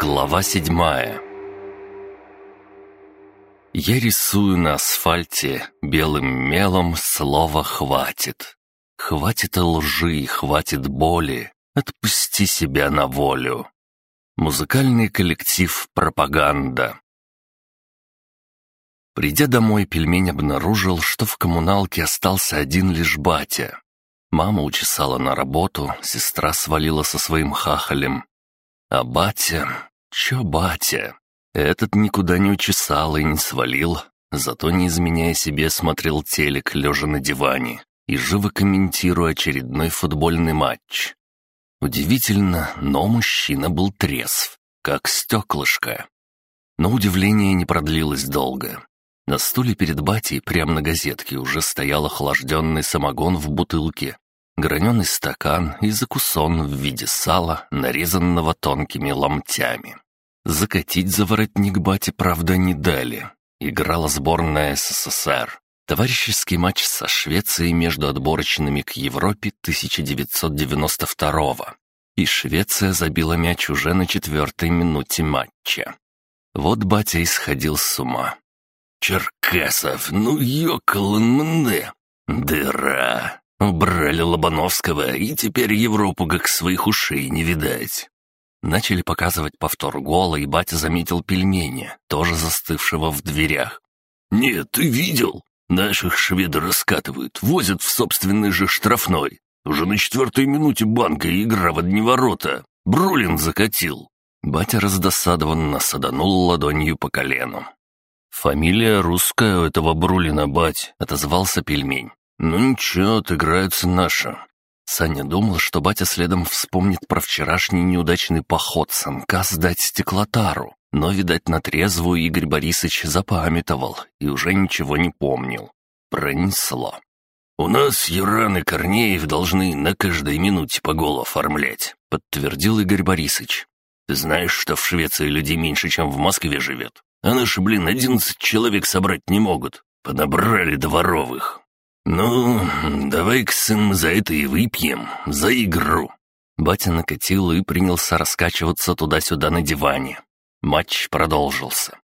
Глава седьмая Я рисую на асфальте белым мелом слово «хватит». Хватит лжи, хватит боли, отпусти себя на волю. Музыкальный коллектив «Пропаганда». Придя домой, пельмень обнаружил, что в коммуналке остался один лишь батя. Мама учесала на работу, сестра свалила со своим хахалем. А батя... Чё батя? Этот никуда не учесал и не свалил, зато, не изменяя себе, смотрел телек, лежа на диване, и живо комментируя очередной футбольный матч. Удивительно, но мужчина был трезв, как стеклышко. Но удивление не продлилось долго. На стуле перед батей, прямо на газетке, уже стоял охлажденный самогон в бутылке, граненый стакан и закусон в виде сала, нарезанного тонкими ломтями. Закатить за воротник бате, правда, не дали. Играла сборная СССР. Товарищеский матч со Швецией между отборочными к Европе 1992 -го. И Швеция забила мяч уже на четвертой минуте матча. Вот батя исходил с ума. «Черкасов, ну ёкал мне! Дыра! Убрали Лобановского, и теперь Европу как своих ушей не видать. Начали показывать повтор гола, и батя заметил пельмени, тоже застывшего в дверях. «Нет, ты видел? Наших шведы раскатывают, возят в собственный же штрафной. Уже на четвертой минуте банка и игра в одни ворота. Брулин закатил». Батя раздосадованно саданул ладонью по колену. «Фамилия русская у этого Брулина, бать», — отозвался пельмень. «Ну ничего, отыграются наши». Саня думал, что батя следом вспомнит про вчерашний неудачный поход санка сдать стеклотару, но, видать, на трезвую Игорь Борисович запамятовал и уже ничего не помнил. Пронесло. «У нас Юран и Корнеев должны на каждой минуте по голу оформлять», — подтвердил Игорь Борисович. «Ты знаешь, что в Швеции людей меньше, чем в Москве живет? А наши, блин, одиннадцать человек собрать не могут. Понабрали дворовых. «Ну, давай-ка, сын, за это и выпьем, за игру». Батя накатил и принялся раскачиваться туда-сюда на диване. Матч продолжился.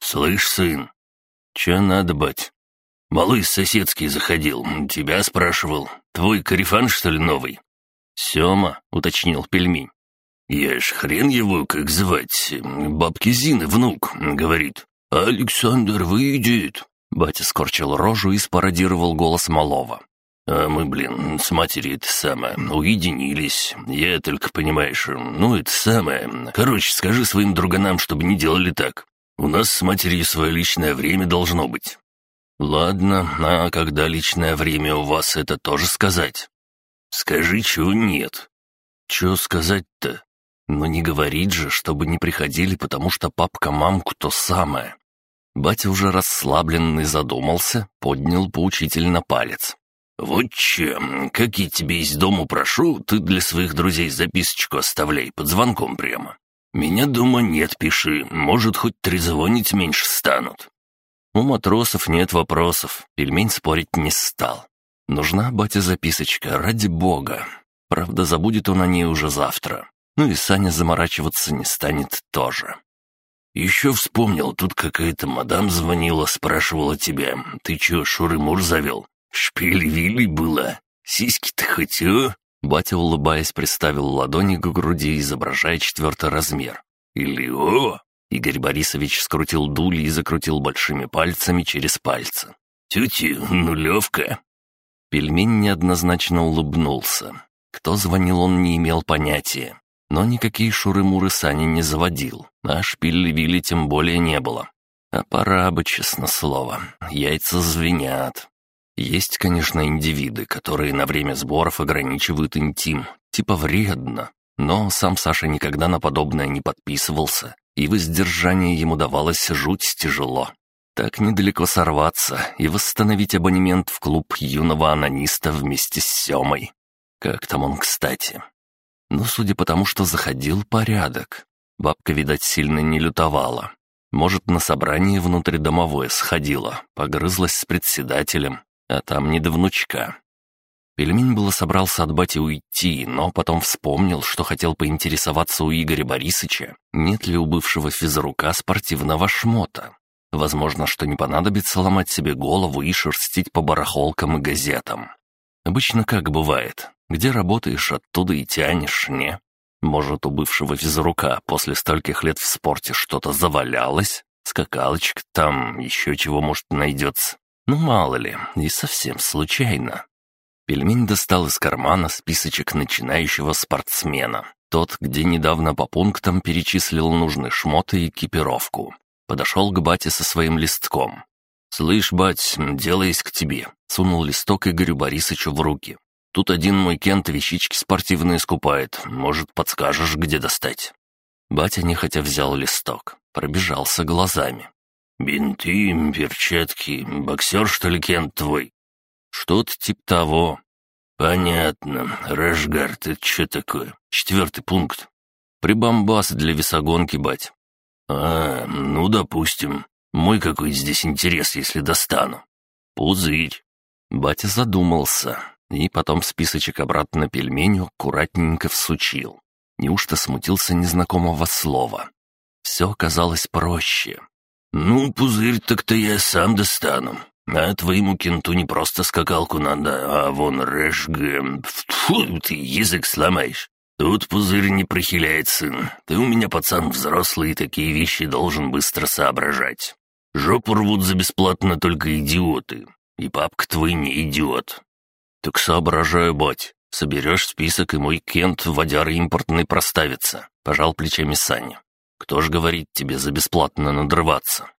«Слышь, сын?» «Че надо, бать?» «Малый соседский заходил, тебя спрашивал. Твой корефан, что ли, новый?» «Сема», — уточнил пельмень. «Я ж хрен его, как звать, бабки Зины внук», — говорит. «Александр выйдет, Батя скорчил рожу и спародировал голос малого. «А мы, блин, с матерью это самое, уединились. Я только, понимаешь, ну это самое. Короче, скажи своим друганам, чтобы не делали так. У нас с матерью свое личное время должно быть». «Ладно, а когда личное время у вас, это тоже сказать?» «Скажи, чего нет». «Чего сказать-то? Но не говорить же, чтобы не приходили, потому что папка мамку то самое. Батя уже расслабленный задумался, поднял поучительно палец. «Вот чем, как я тебе из дому прошу, ты для своих друзей записочку оставляй под звонком прямо. Меня дома нет, пиши, может, хоть трезвонить меньше станут». У матросов нет вопросов, пельмень спорить не стал. Нужна, батя, записочка, ради бога. Правда, забудет он о ней уже завтра. Ну и Саня заморачиваться не станет тоже. «Еще вспомнил, тут какая-то мадам звонила, спрашивала тебя, ты че, Шуры-Мур завел? Шпиль-вилли была? Сиськи-то хоть, а?» Батя, улыбаясь, приставил ладони к груди, изображая четвертый размер. «Или о!» Игорь Борисович скрутил дули и закрутил большими пальцами через пальцы. «Тетя, нулевка!» Пельмень неоднозначно улыбнулся. Кто звонил, он не имел понятия. Но никакие шуры-муры Сани не заводил, а шпиль-вилли тем более не было. А пора бы, честно слово, яйца звенят. Есть, конечно, индивиды, которые на время сборов ограничивают интим, типа вредно, но сам Саша никогда на подобное не подписывался, и воздержание ему давалось жуть тяжело. Так недалеко сорваться и восстановить абонемент в клуб юного анониста вместе с Семой. Как там он, кстати? Но судя по тому, что заходил порядок, бабка, видать, сильно не лютовала. Может, на собрании внутридомовое сходила, погрызлась с председателем, а там не до внучка. Пельмень было собрался от бати уйти, но потом вспомнил, что хотел поинтересоваться у Игоря Борисовича, нет ли у бывшего физрука спортивного шмота. Возможно, что не понадобится ломать себе голову и шерстить по барахолкам и газетам. Обычно как бывает, где работаешь, оттуда и тянешь, не? Может, у бывшего физрука после стольких лет в спорте что-то завалялось? Скакалочка там, еще чего, может, найдется. Ну, мало ли, и совсем случайно. Пельмень достал из кармана списочек начинающего спортсмена. Тот, где недавно по пунктам перечислил нужные шмоты и экипировку. Подошел к бате со своим листком. «Слышь, бать, дело есть к тебе», — сунул листок Игорю Борисовичу в руки. «Тут один мой Кент вещички спортивные скупает. Может, подскажешь, где достать?» Батя нехотя взял листок, пробежался глазами. «Бинты, перчатки, боксер, что ли, Кент твой?» «Что-то типа того». «Понятно. Рашгард, это что такое? Четвертый пункт». «Прибамбас для весогонки, бать». «А, ну, допустим. Мой какой здесь интерес, если достану?» «Пузырь». Батя задумался, и потом списочек обратно пельменю аккуратненько всучил. Неужто смутился незнакомого слова? Все казалось проще. «Ну, пузырь так-то я сам достану. А твоему кенту не просто скакалку надо, а вон рэшгэ... Фу, ты язык сломаешь. Тут пузырь не прохиляет, сын. Ты у меня пацан взрослый, и такие вещи должен быстро соображать. Жопу рвут за бесплатно только идиоты. И папка твой не идиот. Так соображаю, бать. Соберешь список, и мой кент водяр импортный проставится. Пожал плечами Саня. Кто ж говорит тебе за бесплатно надрываться?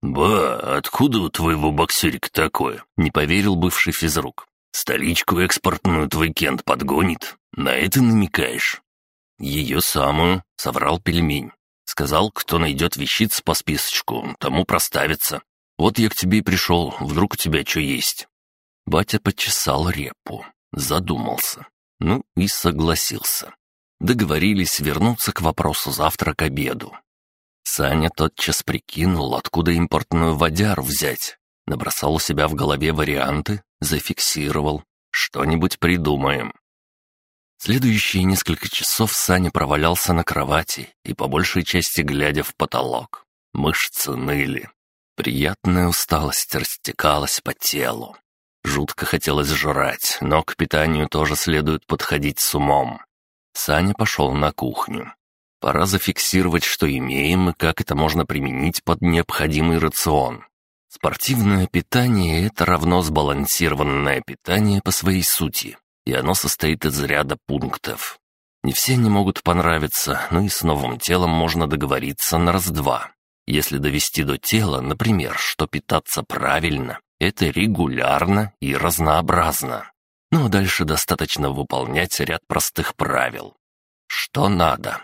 «Ба, откуда у твоего боксерика такое?» — не поверил бывший физрук. «Столичку экспортную твой Кент подгонит. На это намекаешь?» «Ее самую», — соврал пельмень. «Сказал, кто найдет вещиц по списочку, тому проставится. Вот я к тебе и пришел, вдруг у тебя что есть». Батя почесал репу, задумался. Ну и согласился. Договорились вернуться к вопросу завтра к обеду. Саня тотчас прикинул, откуда импортную водяру взять. Набросал у себя в голове варианты, зафиксировал. Что-нибудь придумаем. Следующие несколько часов Саня провалялся на кровати и по большей части глядя в потолок. Мышцы ныли. Приятная усталость растекалась по телу. Жутко хотелось жрать, но к питанию тоже следует подходить с умом. Саня пошел на кухню. Пора зафиксировать, что имеем и как это можно применить под необходимый рацион. Спортивное питание – это равно сбалансированное питание по своей сути, и оно состоит из ряда пунктов. Не все они могут понравиться, но и с новым телом можно договориться на раз-два. Если довести до тела, например, что питаться правильно, это регулярно и разнообразно. Ну а дальше достаточно выполнять ряд простых правил. Что надо?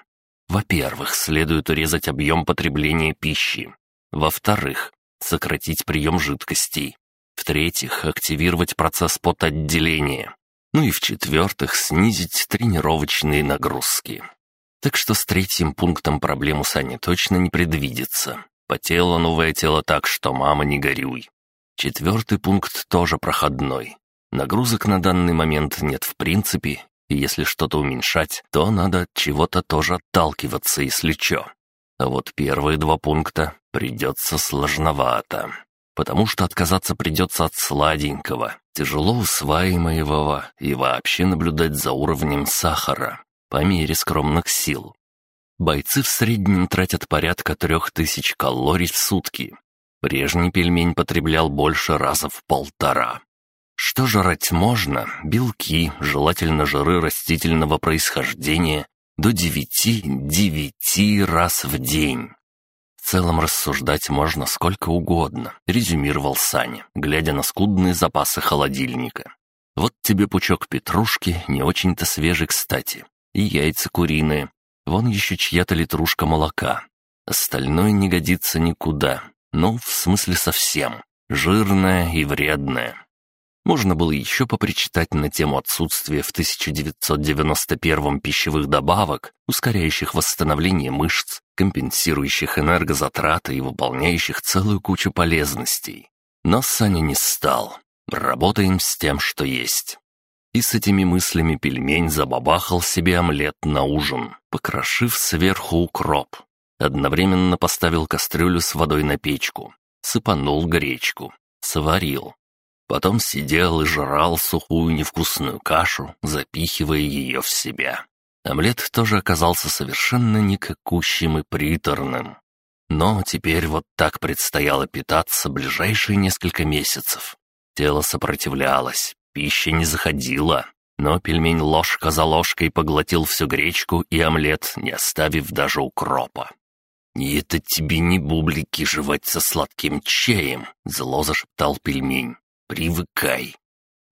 Во-первых, следует урезать объем потребления пищи. Во-вторых, сократить прием жидкостей. В-третьих, активировать процесс потоотделения. Ну и в-четвертых, снизить тренировочные нагрузки. Так что с третьим пунктом проблем у Сани точно не предвидится. Потело новое тело так, что мама не горюй. Четвертый пункт тоже проходной. Нагрузок на данный момент нет в принципе, и если что-то уменьшать, то надо от чего-то тоже отталкиваться, если чё. А вот первые два пункта придется сложновато. Потому что отказаться придется от сладенького, тяжело усваиваемого и вообще наблюдать за уровнем сахара по мере скромных сил. Бойцы в среднем тратят порядка трех тысяч калорий в сутки. Прежний пельмень потреблял больше раза в полтора. Что жрать можно? Белки, желательно жиры растительного происхождения, до девяти-девяти раз в день. В целом рассуждать можно сколько угодно, резюмировал Саня, глядя на скудные запасы холодильника. Вот тебе пучок петрушки, не очень-то свежий, кстати, и яйца куриные. Вон еще чья-то литрушка молока. Остальное не годится никуда. Ну, в смысле совсем. Жирное и вредное. Можно было еще попричитать на тему отсутствия в 1991 пищевых добавок, ускоряющих восстановление мышц, компенсирующих энергозатраты и выполняющих целую кучу полезностей. Но Саня не стал. Работаем с тем, что есть. И с этими мыслями пельмень забабахал себе омлет на ужин, покрошив сверху укроп. Одновременно поставил кастрюлю с водой на печку, сыпанул гречку, сварил. Потом сидел и жрал сухую невкусную кашу, запихивая ее в себя. Омлет тоже оказался совершенно никакущим и приторным. Но теперь вот так предстояло питаться ближайшие несколько месяцев. Тело сопротивлялось, пища не заходила, но пельмень ложка за ложкой поглотил всю гречку и омлет, не оставив даже укропа. «И это тебе не бублики жевать со сладким чаем», — зло зашептал пельмень. «Привыкай».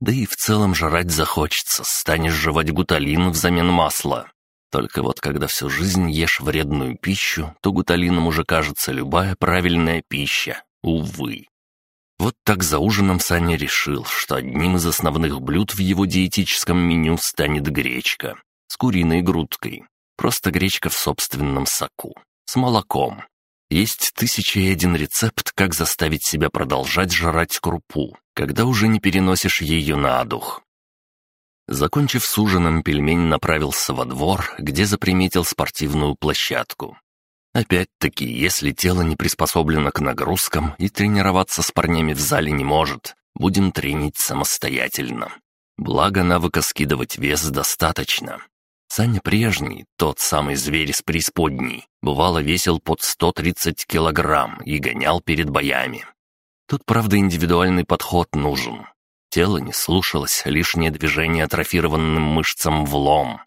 Да и в целом жрать захочется, станешь жевать гуталин взамен масла. Только вот когда всю жизнь ешь вредную пищу, то гуталином уже кажется любая правильная пища. Увы. Вот так за ужином Саня решил, что одним из основных блюд в его диетическом меню станет гречка. С куриной грудкой. Просто гречка в собственном соку. С молоком. Есть тысяча и один рецепт, как заставить себя продолжать жрать крупу, когда уже не переносишь ее на дух. Закончив с ужином, пельмень направился во двор, где заприметил спортивную площадку. Опять-таки, если тело не приспособлено к нагрузкам и тренироваться с парнями в зале не может, будем тренить самостоятельно. Благо навыка скидывать вес достаточно. Саня прежний, тот самый зверь из преисподней, бывало весил под 130 килограмм и гонял перед боями. Тут, правда, индивидуальный подход нужен. Тело не слушалось, лишнее движение атрофированным мышцам влом.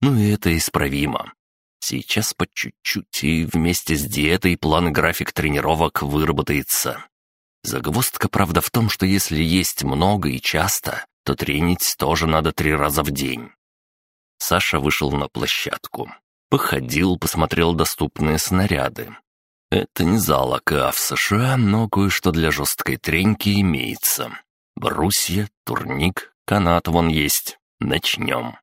Ну и это исправимо. Сейчас по чуть-чуть и вместе с диетой план график тренировок выработается. Загвоздка, правда, в том, что если есть много и часто, то тренить тоже надо три раза в день. Саша вышел на площадку. Походил, посмотрел доступные снаряды. Это не зал АКА в США, но кое-что для жесткой треньки имеется. Брусья, турник, канат вон есть. Начнем.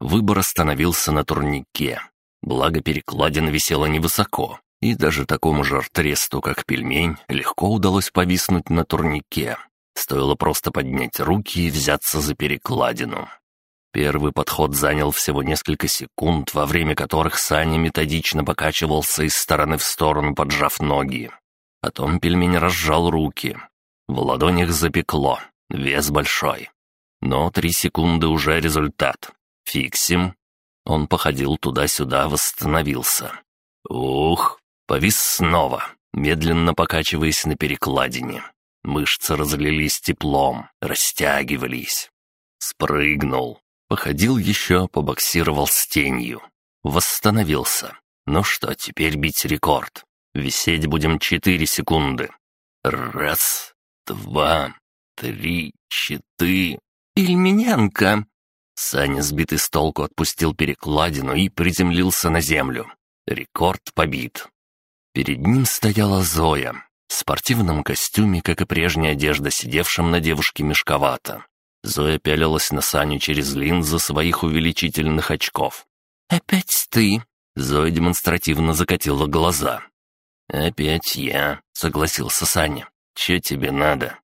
Выбор остановился на турнике. Благо перекладина висела невысоко, и даже такому же артресту, как пельмень, легко удалось повиснуть на турнике. Стоило просто поднять руки и взяться за перекладину. Первый подход занял всего несколько секунд, во время которых Саня методично покачивался из стороны в сторону, поджав ноги. Потом пельмень разжал руки. В ладонях запекло, Вес большой. Но три секунды уже результат. Фиксим. Он походил туда-сюда, восстановился. Ух, повис снова, медленно покачиваясь на перекладине. Мышцы разлились теплом, растягивались. Спрыгнул. Походил еще, побоксировал с тенью. Восстановился. Ну что, теперь бить рекорд. Висеть будем четыре секунды. Раз, два, три, четыре... Пельменянка!» Саня, сбитый с толку, отпустил перекладину и приземлился на землю. Рекорд побит. Перед ним стояла Зоя. В спортивном костюме, как и прежняя одежда, сидевшем на девушке мешковато. Зоя пялилась на Саню через линзы своих увеличительных очков. «Опять ты?» Зоя демонстративно закатила глаза. «Опять я», — согласился Саня. «Че тебе надо?»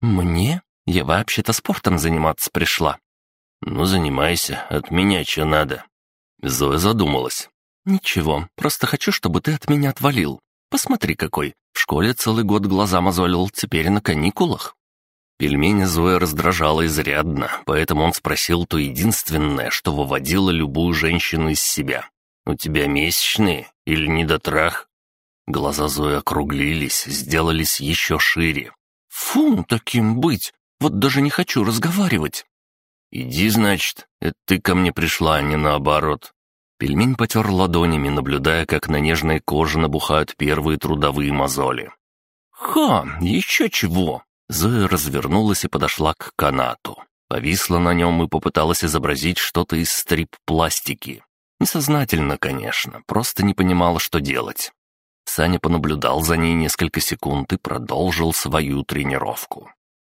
«Мне? Я вообще-то спортом заниматься пришла». «Ну, занимайся, от меня что надо». Зоя задумалась. «Ничего, просто хочу, чтобы ты от меня отвалил. Посмотри какой. В школе целый год глаза мозолил, теперь на каникулах». Пельмени Зоя раздражала изрядно, поэтому он спросил то единственное, что выводило любую женщину из себя. «У тебя месячные или недотрах?» Глаза Зои округлились, сделались еще шире. «Фу, таким быть! Вот даже не хочу разговаривать!» «Иди, значит, это ты ко мне пришла, а не наоборот». Пельмень потер ладонями, наблюдая, как на нежной коже набухают первые трудовые мозоли. «Ха, еще чего!» Зоя развернулась и подошла к канату. Повисла на нем и попыталась изобразить что-то из стрип-пластики. Несознательно, конечно, просто не понимала, что делать. Саня понаблюдал за ней несколько секунд и продолжил свою тренировку.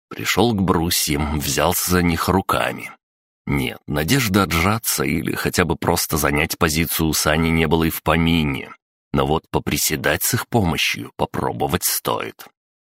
Пришел к брусьям, взялся за них руками. Нет, надежды отжаться или хотя бы просто занять позицию у Сани не было и в помине. Но вот поприседать с их помощью попробовать стоит.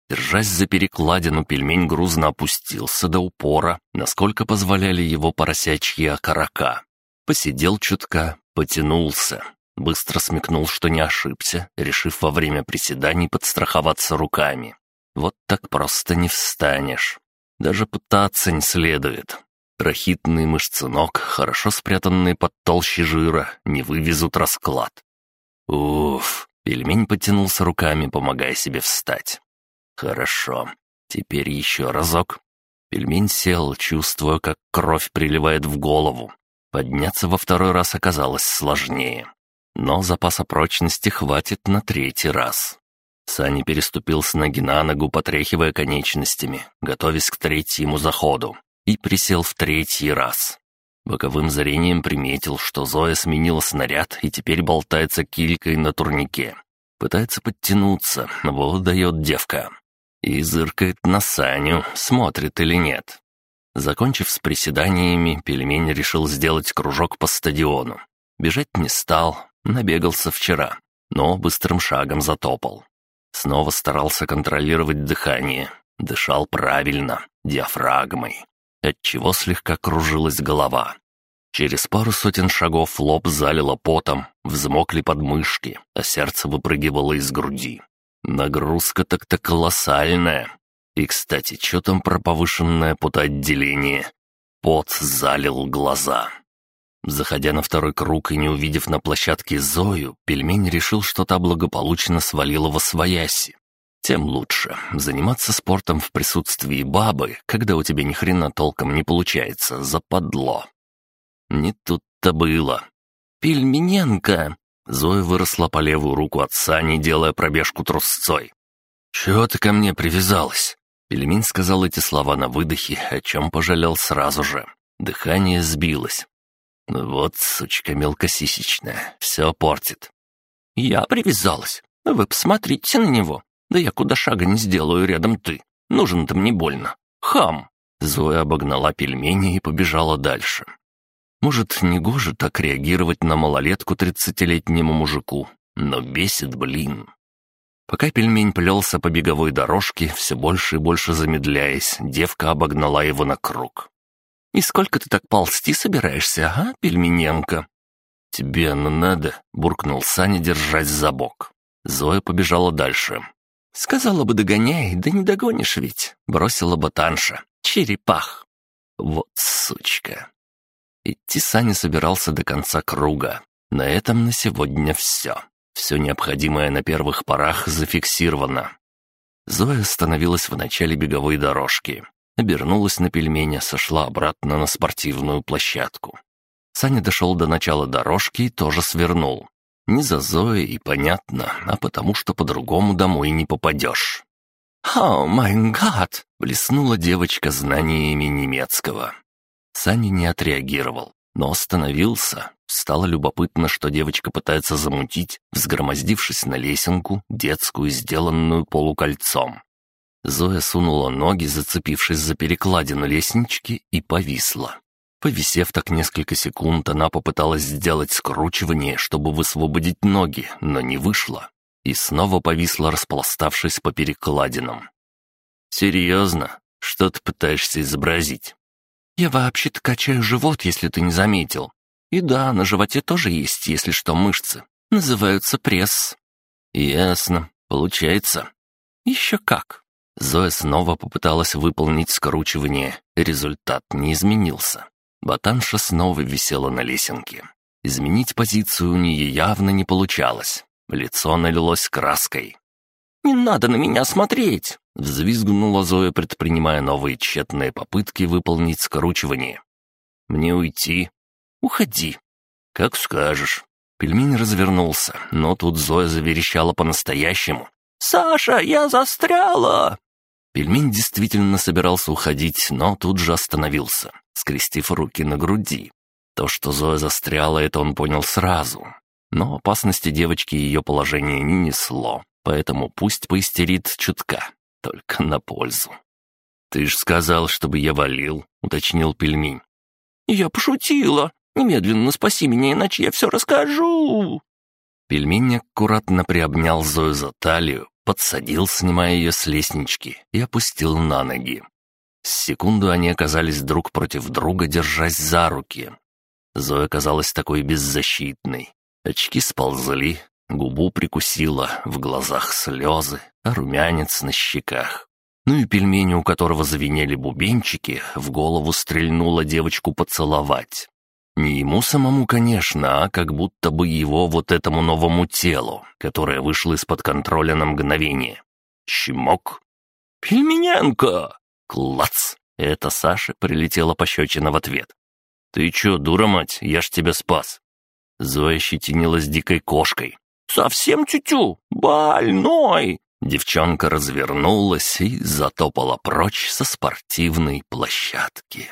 Держась за перекладину, пельмень грузно опустился до упора, насколько позволяли его поросячьи окорока. Посидел чутка, потянулся. Быстро смекнул, что не ошибся, решив во время приседаний подстраховаться руками. Вот так просто не встанешь. Даже пытаться не следует. Трахитные мышцы ног, хорошо спрятанные под толщей жира, не вывезут расклад. Уф, пельмень потянулся руками, помогая себе встать. Хорошо, теперь еще разок. Пельмень сел, чувствуя, как кровь приливает в голову. Подняться во второй раз оказалось сложнее. Но запаса прочности хватит на третий раз. Сани переступил с ноги на ногу, потряхивая конечностями, готовясь к третьему заходу, и присел в третий раз. Боковым зрением приметил, что Зоя сменила снаряд и теперь болтается килькой на турнике. Пытается подтянуться, вот дает девка. И зыркает на Саню, смотрит или нет. Закончив с приседаниями, пельмень решил сделать кружок по стадиону. Бежать не стал, набегался вчера, но быстрым шагом затопал. Снова старался контролировать дыхание. Дышал правильно, диафрагмой, отчего слегка кружилась голова. Через пару сотен шагов лоб залило потом, взмокли подмышки, а сердце выпрыгивало из груди. Нагрузка так-то колоссальная. И, кстати, что там про повышенное потоотделение? Пот залил глаза. Заходя на второй круг и не увидев на площадке Зою, пельмень решил, что та благополучно свалила во свояси. Тем лучше. Заниматься спортом в присутствии бабы, когда у тебя ни хрена толком не получается, западло. Не тут-то было. «Пельмененко!» Зоя выросла по левую руку от Сани, делая пробежку трусцой. «Чего ты ко мне привязалась?» Пельмень сказал эти слова на выдохе, о чем пожалел сразу же. Дыхание сбилось. «Вот сучка мелкосисечная, все портит». «Я привязалась. Вы посмотрите на него. Да я куда шага не сделаю рядом ты. Нужен-то мне больно. Хам!» Зоя обогнала пельмени и побежала дальше. Может, не гоже так реагировать на малолетку тридцатилетнему мужику, но бесит, блин. Пока пельмень плелся по беговой дорожке, все больше и больше замедляясь, девка обогнала его на круг. «И сколько ты так ползти собираешься, а, пельмененко?» «Тебе оно надо», — буркнул Саня, держась за бок. Зоя побежала дальше. «Сказала бы, догоняй, да не догонишь ведь», — бросила ботанша. «Черепах». Вот сучка. Идти Саня собирался до конца круга. На этом на сегодня все. Все необходимое на первых порах зафиксировано. Зоя остановилась в начале беговой дорожки обернулась на пельменя, сошла обратно на спортивную площадку. Саня дошел до начала дорожки и тоже свернул. Не за Зоей, и понятно, а потому что по-другому домой не попадешь. «О, май гад!» — блеснула девочка знаниями немецкого. Саня не отреагировал, но остановился. Стало любопытно, что девочка пытается замутить, взгромоздившись на лесенку, детскую, сделанную полукольцом. Зоя сунула ноги, зацепившись за перекладину лестнички, и повисла. Повисев так несколько секунд, она попыталась сделать скручивание, чтобы высвободить ноги, но не вышло. И снова повисла, распластавшись по перекладинам. «Серьезно? Что ты пытаешься изобразить?» «Я вообще-то качаю живот, если ты не заметил. И да, на животе тоже есть, если что, мышцы. Называются пресс». «Ясно. Получается». «Еще как. Зоя снова попыталась выполнить скручивание. Результат не изменился. Ботанша снова висела на лесенке. Изменить позицию у нее явно не получалось. Лицо налилось краской. «Не надо на меня смотреть!» — взвизгнула Зоя, предпринимая новые тщетные попытки выполнить скручивание. «Мне уйти?» «Уходи». «Как скажешь». Пельмень развернулся, но тут Зоя заверещала по-настоящему. «Саша, я застряла!» Пельмень действительно собирался уходить, но тут же остановился, скрестив руки на груди. То, что Зоя застряла, это он понял сразу. Но опасности девочки ее положение не несло, поэтому пусть поистерит чутка, только на пользу. «Ты ж сказал, чтобы я валил», — уточнил пельмень. «Я пошутила. Немедленно спаси меня, иначе я все расскажу». Пельмень аккуратно приобнял Зою за талию, подсадил, снимая ее с лестнички, и опустил на ноги. С секунду они оказались друг против друга, держась за руки. Зоя казалась такой беззащитной. Очки сползли, губу прикусила, в глазах слезы, а румянец на щеках. Ну и пельмени, у которого завинели бубенчики, в голову стрельнула девочку поцеловать. Не ему самому, конечно, а как будто бы его вот этому новому телу, которое вышло из-под контроля на мгновение. Чмок. «Пельменянка!» Клац! Это Саша прилетела пощечина в ответ. «Ты чё, дура мать, я ж тебя спас!» Зоя щетинилась дикой кошкой. «Совсем тютю! Больной!» Девчонка развернулась и затопала прочь со спортивной площадки.